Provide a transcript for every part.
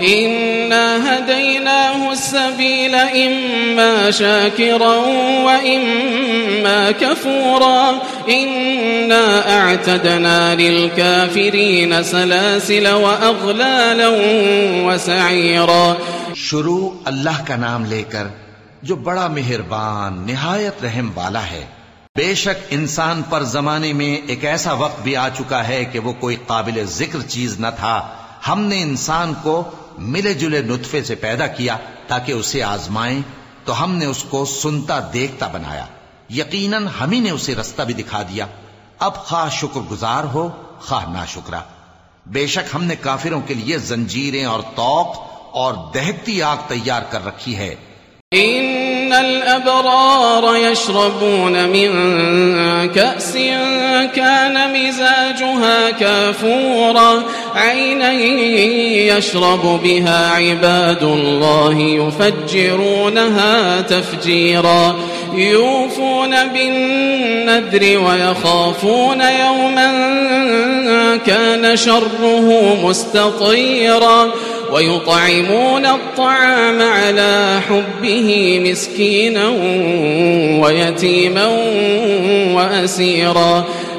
إنا هديناه السبيل إما شاكرا وإما كفورا إنا أعتدنا للكافرين سلاسل وأغلالا وسعيرا شروع اللہ کا نام لے کر جو بڑا مہربان، نہایت رحم والا ہے۔ بے شک انسان پر زمانے میں ایک ایسا وقت بھی آ چکا ہے کہ وہ کوئی قابل ذکر چیز نہ تھا۔ ہم نے انسان کو ملے جلے نطفے سے پیدا کیا تاکہ اسے آزمائیں، تو ہم نے اس کو سنتا دیکھتا بنایا۔ یقیناً ہم ہی نے اسے رستہ بھی دکھا دیا۔ اب خواہ شکر گزار ہو، خواہ نہ شکرا بے شک ہم نے کافروں کے لیے زنجیریں اور توق اور دہتی آگ تیار کر رکھی ہے۔ إن الأبرار يشربون من كأس كان مزاجها كافورا عينا يشرب بها عباد الله، يفجرونها تفجيرا. يوفون بالنذر ويخافون يوما كان شره مستطيرا. ويطعمون الطعام على حبه مسكينا ويتيما وأسيرا.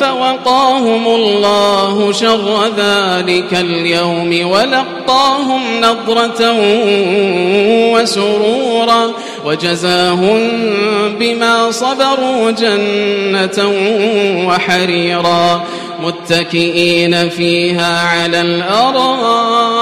فوقاهم الله شر ذلك اليوم ولقاهم نظرة وسرورا وجزاهم بما صبروا جنة وحريرا متكئين فيها على الأرائك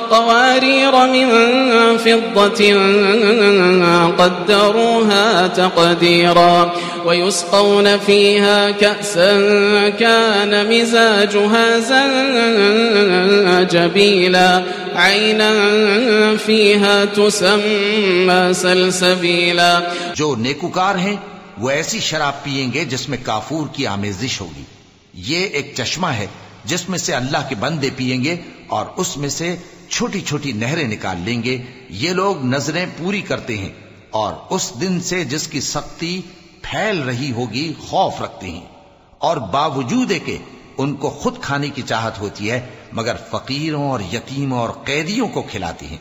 قوارير من فضة قدروها تقديرا ويسقون فيها كأسا كان مزاجها زنجبيلا عينا فيها تسمى سلسبيلا جو نیکوکار ہیں وہ ایسی شراب پیئیں گے جس میں کافور کی آمیزش ہوگی۔ یہ ایک چشمہ ہے جس میں سے اللہ کے بندے پیئیں گے اور اس میں سے چھوٹی چھوٹی نہریں نکال لیں گے، یہ لوگ نظریں پوری کرتے ہیں اور اس دن سے جس کی سختی پھیل رہی ہوگی، خوف رکھتے ہیں۔ اور باوجود کہ ان کو خود کھانے کی چاہت ہوتی ہے، مگر فقیروں اور یتیموں اور قیدیوں کو کھلاتے ہیں۔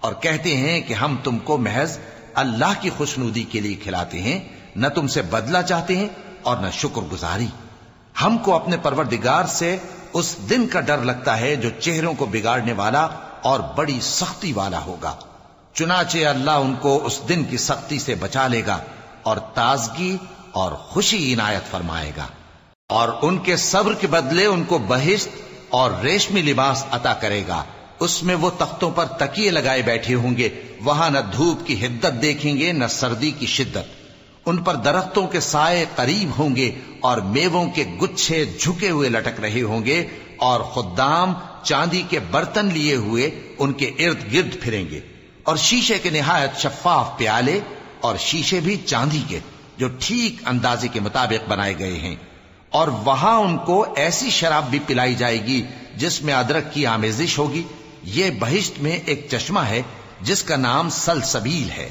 اور کہتے ہیں کہ ہم تم کو محض اللہ کی خوشنودی کے لیے کھلاتے ہیں، نہ تم سے بدلہ چاہتے ہیں اور نہ شکر گزاری۔ ہم کو اپنے پروردگار سے اس دن کا ڈر لگتا ہے جو چہروں کو بگاڑنے والا اور بڑی سختی والا ہوگا۔ چنانچہ اللہ ان کو اس دن کی سختی سے بچا لے گا اور تازگی اور خوشی عنایت فرمائے گا۔ اور ان کے صبر کے بدلے ان کو بہشت اور ریشمی لباس عطا کرے گا۔ اس میں وہ تختوں پر تکیے لگائے بیٹھے ہوں گے۔ وہاں نہ دھوپ کی حدت دیکھیں گے، نہ سردی کی شدت۔ ان پر درختوں کے سائے قریب ہوں گے اور میووں کے گچھے جھکے ہوئے لٹک رہے ہوں گے اور خدام چاندی کے برتن لیے ہوئے ان کے ارد گرد پھریں گے اور شیشے کے نہایت شفاف پیالے اور شیشے بھی چاندی کے جو ٹھیک اندازے کے مطابق بنائے گئے ہیں۔ اور وہاں ان کو ایسی شراب بھی پلائی جائے گی جس میں ادرک کی آمیزش ہوگی۔ یہ بہشت میں ایک چشمہ ہے جس کا نام سلسبیل ہے۔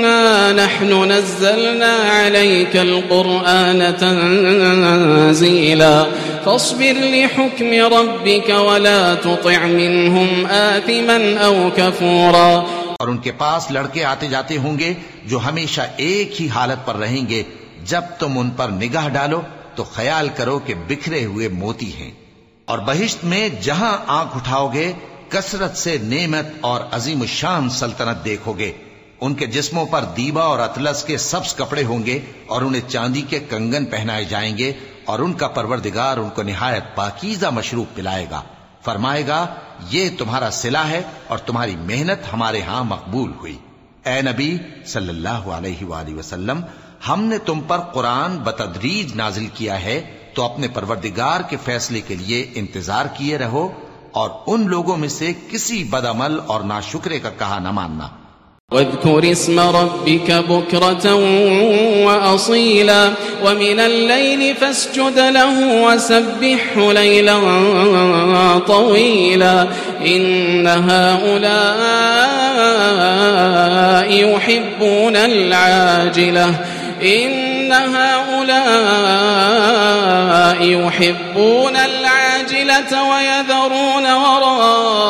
إنا نحن نزلنا عليك القرآن تنزيلا فاصبر لحكم ربك ولا تطع منهم آثما أو كفورا اور ان کے پاس لڑکے آتے جاتے ہوں گے جو ہمیشہ ایک ہی حالت پر رہیں گے۔ جب تم ان پر نگاہ ڈالو تو خیال کرو کہ بکھرے ہوئے موتی ہیں۔ اور بہشت میں جہاں آنکھ اٹھاؤ گے، کثرت سے نعمت اور عظیم الشان سلطنت دیکھو گے۔ ان کے جسموں پر دیبا اور اطلس کے سبز کپڑے ہوں گے اور انہیں چاندی کے کنگن پہنائے جائیں گے اور ان کا پروردگار ان کو نہایت پاکیزہ مشروب پلائے گا۔ فرمائے گا، یہ تمہارا سلا ہے اور تمہاری محنت ہمارے ہاں مقبول ہوئی۔ اے نبی صلی اللہ علیہ وآلہ وسلم، ہم نے تم پر قرآن بتدریج نازل کیا ہے، تو اپنے پروردگار کے فیصلے کے لیے انتظار کیے رہو اور ان لوگوں میں سے کسی بدعمل اور ناشکرے کا کہا نہ ماننا۔ واذكر اسم ربك بكرة وأصيلا ومن الليل فاسجد له وسبحه ليلا طويلا إن هؤلاء يحبون العاجلة إن هؤلاء يحبون العاجلة ويذرون وراءهم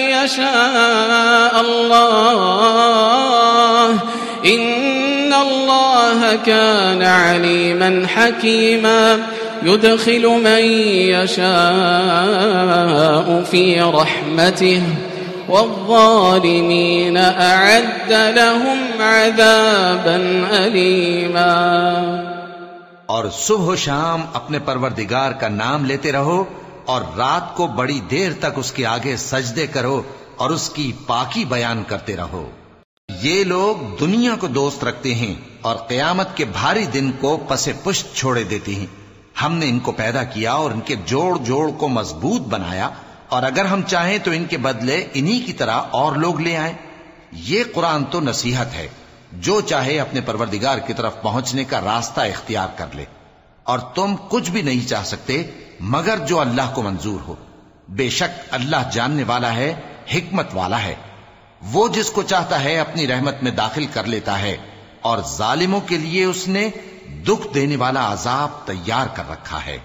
يشاء الله إن الله كان عليما حكيما يدخل من يشاء في رحمته والظالمين أعد لهم عذابا أليما اور صبح و شام اپنے پروردگار کا نام لیتے رہو اور رات کو بڑی دیر تک اس کے آگے سجدے کرو اور اس کی پاکی بیان کرتے رہو۔ یہ لوگ دنیا کو دوست رکھتے ہیں اور قیامت کے بھاری دن کو پس پشت چھوڑے دیتے ہیں۔ ہم نے ان کو پیدا کیا اور ان کے جوڑ جوڑ کو مضبوط بنایا اور اگر ہم چاہیں تو ان کے بدلے انہی کی طرح اور لوگ لے آئیں۔ یہ قرآن تو نصیحت ہے۔ جو چاہے اپنے پروردگار کی طرف پہنچنے کا راستہ اختیار کر لے۔ اور تم کچھ بھی نہیں چاہ سکتے مگر جو اللہ کو منظور ہو۔ بے شک اللہ جاننے والا ہے، حکمت والا ہے۔ وہ جس کو چاہتا ہے اپنی رحمت میں داخل کر لیتا ہے، اور ظالموں کے لیے اس نے دکھ دینے والا عذاب تیار کر رکھا ہے۔